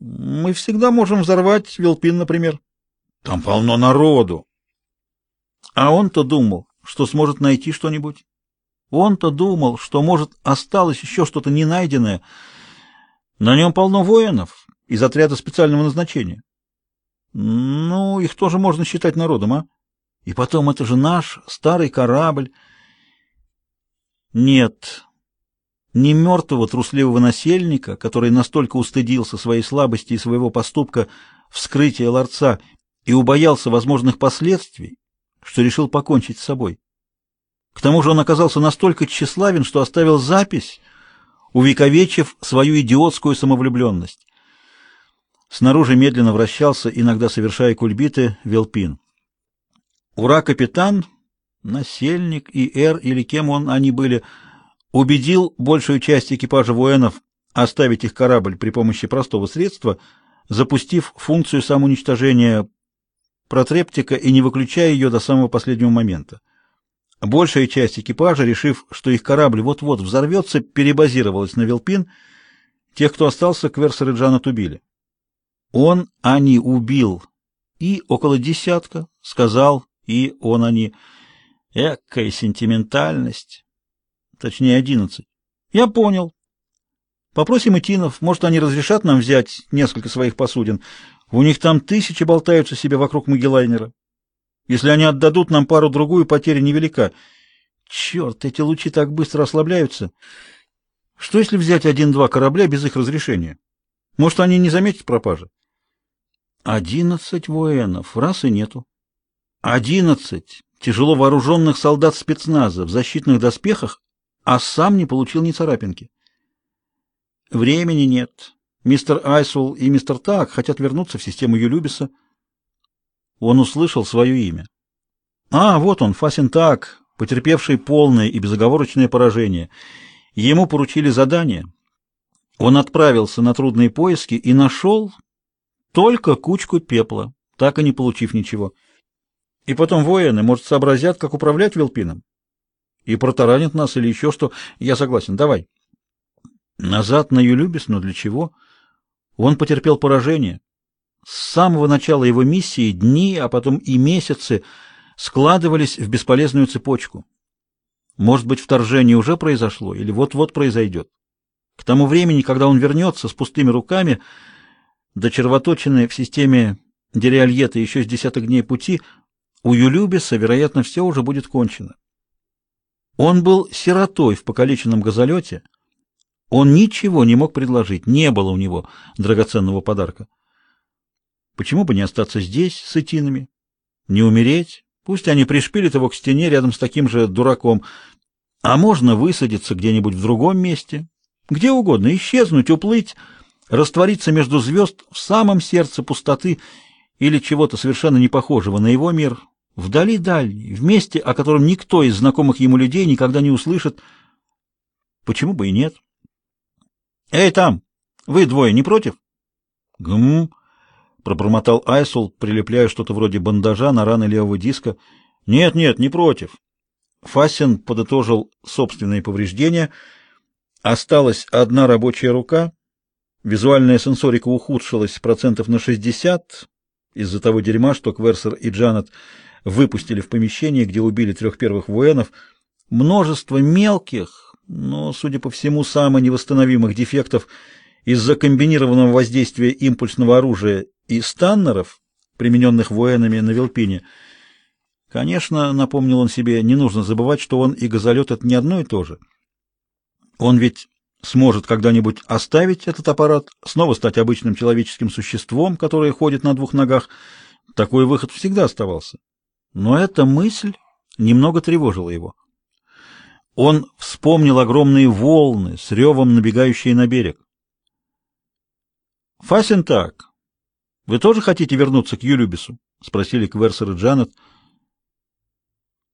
Мы всегда можем взорвать Велпин, например. Там полно народу. А он-то думал, что сможет найти что-нибудь. Он-то думал, что, может, осталось еще что-то не найденное. На нем полно воинов из отряда специального назначения. Ну, их тоже можно считать народом, а? И потом, это же наш старый корабль. Нет, не мертвого трусливого насельника, который настолько устыдился своей слабости и своего поступка вскрытия ларца и убоялся возможных последствий, что решил покончить с собой. К тому же он оказался настолько тщеславен, что оставил запись, увековечив свою идиотскую самовлюбленность. Снаружи медленно вращался, иногда совершая кульбиты, Велпин. Ура-капитан, насельник и Эр, или кем он они были, убедил большую часть экипажа военов оставить их корабль при помощи простого средства, запустив функцию самоуничтожения протрептика и не выключая ее до самого последнего момента. Большая часть экипажа, решив, что их корабль вот-вот взорвется, перебазировалась на Велпин. Тех, кто остался, Кверсер и Джанет убили. Он они убил. И около десятка, сказал, и он они. Экая сентиментальность. Точнее, одиннадцать. Я понял. Попросим Итинов, может, они разрешат нам взять несколько своих посудин. У них там тысячи болтаются себе вокруг Магеллайнера. Если они отдадут нам пару-другую, потеря невелика. Черт, эти лучи так быстро ослабляются. Что если взять один-два корабля без их разрешения? Может, они не заметят пропажи? Одиннадцать военов, раз и нету. Одиннадцать тяжело вооруженных солдат спецназа в защитных доспехах, а сам не получил ни царапинки. Времени нет. Мистер Айсул и мистер Так хотят вернуться в систему Юлюбиса. Он услышал свое имя. А, вот он, Фасин Так, потерпевший полное и безоговорочное поражение. Ему поручили задание. Он отправился на трудные поиски и нашел только кучку пепла, так и не получив ничего. И потом воины, может, сообразят, как управлять Велпином. И протаранят нас или еще что. Я согласен, давай. Назад на Юлюбис, но для чего? — он потерпел поражение. С самого начала его миссии дни, а потом и месяцы складывались в бесполезную цепочку. Может быть, вторжение уже произошло или вот-вот произойдет. К тому времени, когда он вернется с пустыми руками, до червоточины в системе Дереальета еще с десяток дней пути, у Юлюбиса, вероятно, все уже будет кончено. Он был сиротой в покалеченном газолете, он ничего не мог предложить, не было у него драгоценного подарка. Почему бы не остаться здесь с этинами? Не умереть? Пусть они пришпилят его к стене рядом с таким же дураком. А можно высадиться где-нибудь в другом месте, где угодно, исчезнуть, уплыть, раствориться между звезд в самом сердце пустоты или чего-то совершенно не похожего на его мир, вдали дальний, в месте, о котором никто из знакомых ему людей никогда не услышит. Почему бы и нет? «Эй, там! Вы двое не против?» «Гм!» — пробормотал Айсул, прилепляя что-то вроде бандажа на раны левого диска. «Нет, нет, не против!» Фасин подытожил собственные повреждения. Осталась одна рабочая рука. Визуальная сенсорика ухудшилась процентов на 60 из-за того дерьма, что Кверсер и Джанет выпустили в помещение, где убили трех первых военов. Множество мелких, но, судя по всему, самых невосстановимых дефектов из-за комбинированного воздействия импульсного оружия и станнеров, примененных военами на Велпине. Конечно, напомнил он себе, не нужно забывать, что он и газолет — это не одно и то же. Он ведь сможет когда-нибудь оставить этот аппарат, снова стать обычным человеческим существом, которое ходит на двух ногах. Такой выход всегда оставался. Но эта мысль немного тревожила его. Он вспомнил огромные волны с ревом набегающие на берег. «Фасин так. Вы тоже хотите вернуться к Юлюбису?» — спросили Кверсер и Джанет.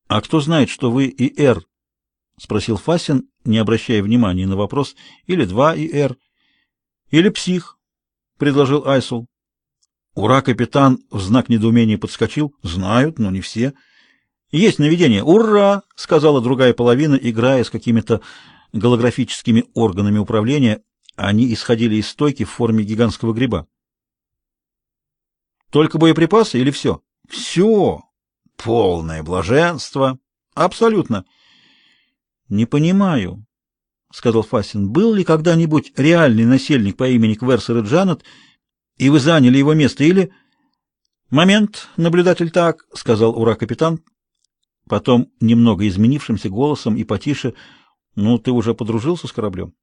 «А кто знает, что вы и Эр?» — спросил Фасин, не обращая внимания на вопрос. «Или два и Эр?» «Или псих?» — предложил Айсул. Ура-капитан в знак недоумения подскочил. «Знают, но не все». «Есть наведение! Ура!» — сказала другая половина, играя с какими-то голографическими органами управления. Они исходили из стойки в форме гигантского гриба. Только боеприпасы или все? Все. Полное блаженство. Абсолютно. Не понимаю, сказал Фасин. Был ли когда-нибудь реальный насельник по имени Кверсер Джанет, и вы заняли его место или Момент, наблюдатель так, сказал ура-капитан. Потом немного изменившимся голосом и потише: "Ну, ты уже подружился с кораблем?»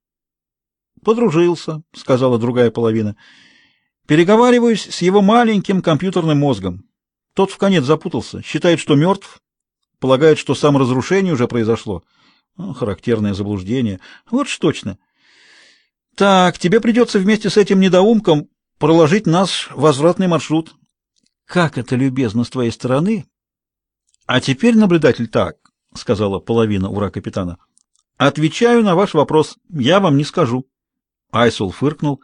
«Подружился», — сказала другая половина. «Переговариваюсь с его маленьким компьютерным мозгом. Тот в конец запутался, считает, что мертв, полагает, что саморазрушение уже произошло. Ну, характерное заблуждение. Вот ж точно. Так, тебе придется вместе с этим недоумком проложить наш возвратный маршрут. Как это любезно с твоей стороны. А теперь, наблюдатель, так, — сказала половина ура капитана. Отвечаю на ваш вопрос. Я вам не скажу. Айсул фыркнул.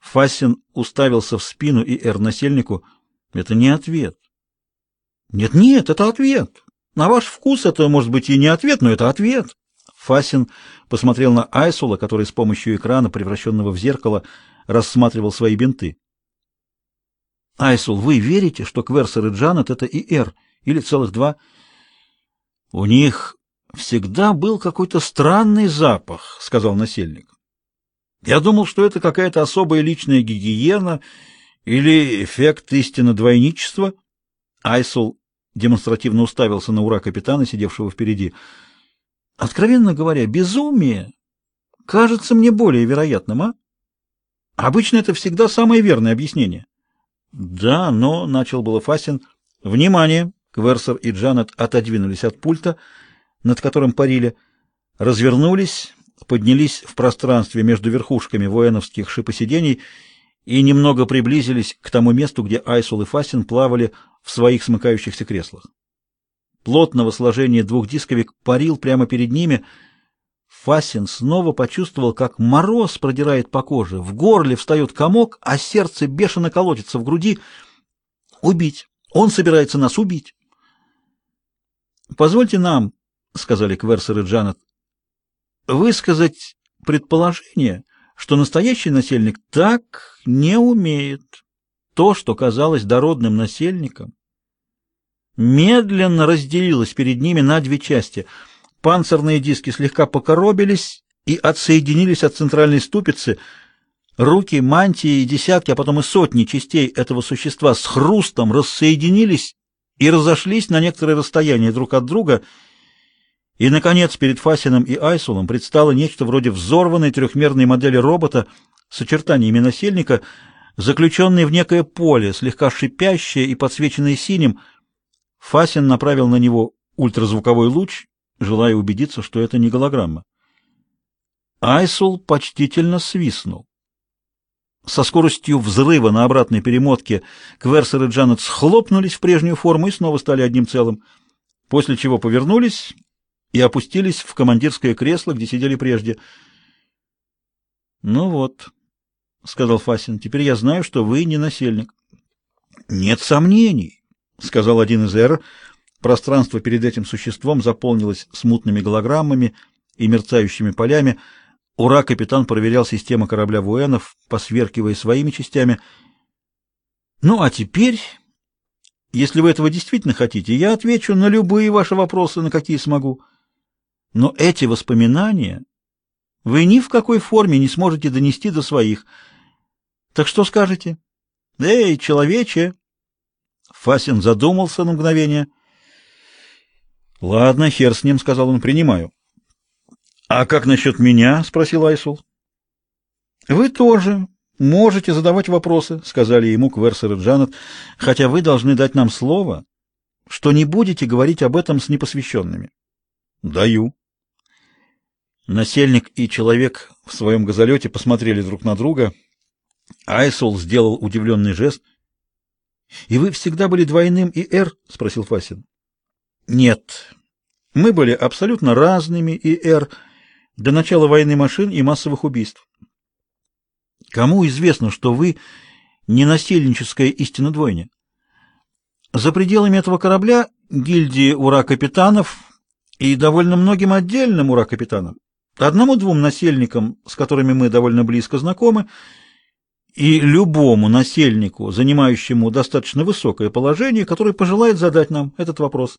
Фасин уставился в спину и эр-насельнику. Это не ответ. Нет-нет, это ответ. На ваш вкус это может быть и не ответ, но это ответ. Фасин посмотрел на Айсула, который с помощью экрана, превращенного в зеркало, рассматривал свои бинты. Айсул, вы верите, что Кверсер и Джанет это и Эр, или целых два? У них всегда был какой-то странный запах, сказал насельник. Я думал, что это какая-то особая личная гигиена или эффект истинно двойничества. Айсул демонстративно уставился на ура капитана, сидевшего впереди. Откровенно говоря, безумие кажется мне более вероятным, а? Обычно это всегда самое верное объяснение. Да, но начал было Фасин. Внимание! Кверсер и Джанет отодвинулись от пульта, над которым парили, развернулись поднялись в пространстве между верхушками военовских шипосидений и немного приблизились к тому месту, где Айсул и Фастин плавали в своих смыкающихся креслах. Плотного сложения двухдисковик парил прямо перед ними. Фасин снова почувствовал, как мороз продирает по коже, в горле встает комок, а сердце бешено колотится в груди. «Убить! Он собирается нас убить!» «Позвольте нам», — сказали Кверсер и Джанет, высказать предположение, что настоящий насельник так не умеет. То, что казалось дородным насельником, медленно разделилось перед ними на две части. Панцирные диски слегка покоробились и отсоединились от центральной ступицы. Руки, мантии и десятки, а потом и сотни частей этого существа с хрустом рассоединились и разошлись на некоторое расстояние друг от друга — и, наконец, перед Фасином и Айсулом предстало нечто вроде взорванной трехмерной модели робота с очертаниями насельника, заключенной в некое поле, слегка шипящее и подсвеченное синим. Фасин направил на него ультразвуковой луч, желая убедиться, что это не голограмма. Айсул почтительно свистнул. Со скоростью взрыва на обратной перемотке Кверсер и Джанет схлопнулись в прежнюю форму и снова стали одним целым, после чего повернулись и опустились в командирское кресло, где сидели прежде. «Ну вот», — сказал Фасин, — «теперь я знаю, что вы не насельник». «Нет сомнений», — сказал один из эр. Пространство перед этим существом заполнилось смутными голограммами и мерцающими полями. Ура-капитан проверял систему корабля Вуэнов, посверкивая своими частями. «Ну, а теперь...» Если вы этого действительно хотите, я отвечу на любые ваши вопросы, на какие смогу. Но эти воспоминания вы ни в какой форме не сможете донести до своих. Так что скажете? Эй, человече! Фасин задумался на мгновение. Ладно, хер с ним, сказал он, принимаю. А как насчет меня? спросил Айсул. Вы тоже можете задавать вопросы, сказали ему Кверсер и Джанет, хотя вы должны дать нам слово, что не будете говорить об этом с непосвященными. Даю. Насельник и человек в своем газолете посмотрели друг на друга. Айсул сделал удивленный жест. — И вы всегда были двойным и «Р»? — спросил Фасин. — Нет. Мы были абсолютно разными и «Р» до начала войны машин и массовых убийств. Кому известно, что вы не насельническая истина двойня? За пределами этого корабля гильдии ура-капитанов и довольно многим отдельным ура-капитанам Одному-двум насельникам, с которыми мы довольно близко знакомы, и любому насельнику, занимающему достаточно высокое положение, который пожелает задать нам этот вопрос.